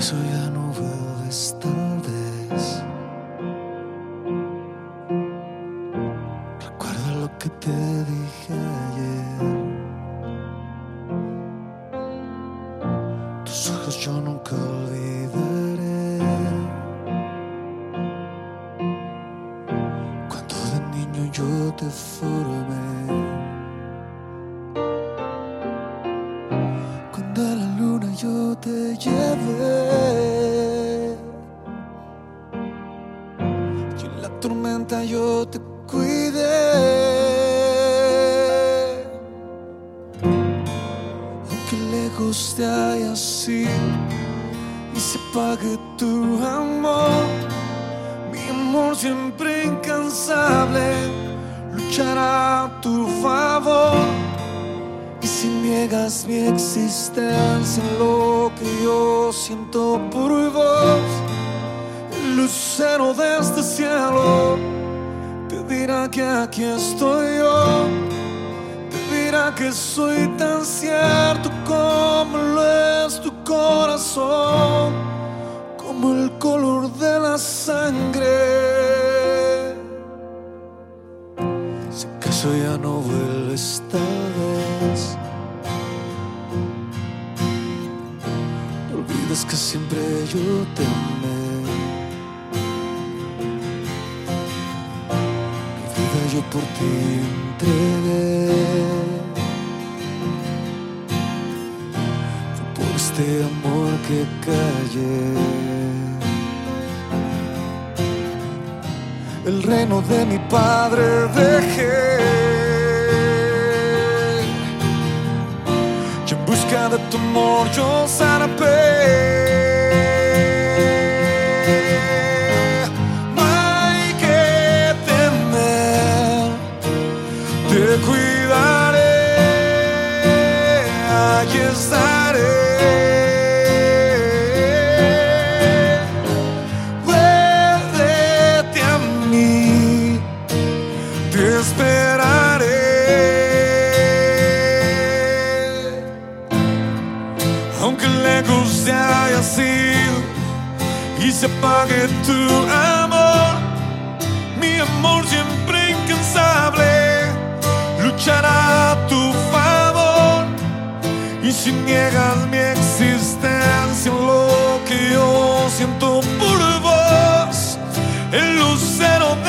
vuelves tal vez. Recuerda lo que te dije ayer. Tus ojos yo nunca olvidaré. Cuando de niño yo te formé. Te llevé. Y en la tormenta yo te cuidé. Aunque lejos te hayas ido y se pague tu amor, mi amor siempre incansable luchará a tu favor. Niegas mi existencia, lo que yo siento por vos, el lucero de este cielo te dirá que aquí estoy yo. Te dirá que soy tan cierto como lo es tu corazón, como el color de la sangre. Si acaso ya no vuelves tal vez Olvides que siempre yo te amé Mi vida yo por ti entregué Fue por este amor que callé el reino de mi padre dejé. Busca de tu amor yo zarpé. Aquí estaré. Vuélvete a mí, te esperaré. Aunque lejos te haya sido y se apague tu amor, mi amor siempre incansable luchará. Y si niegas mi existencia, lo que yo siento por vos, el lucero de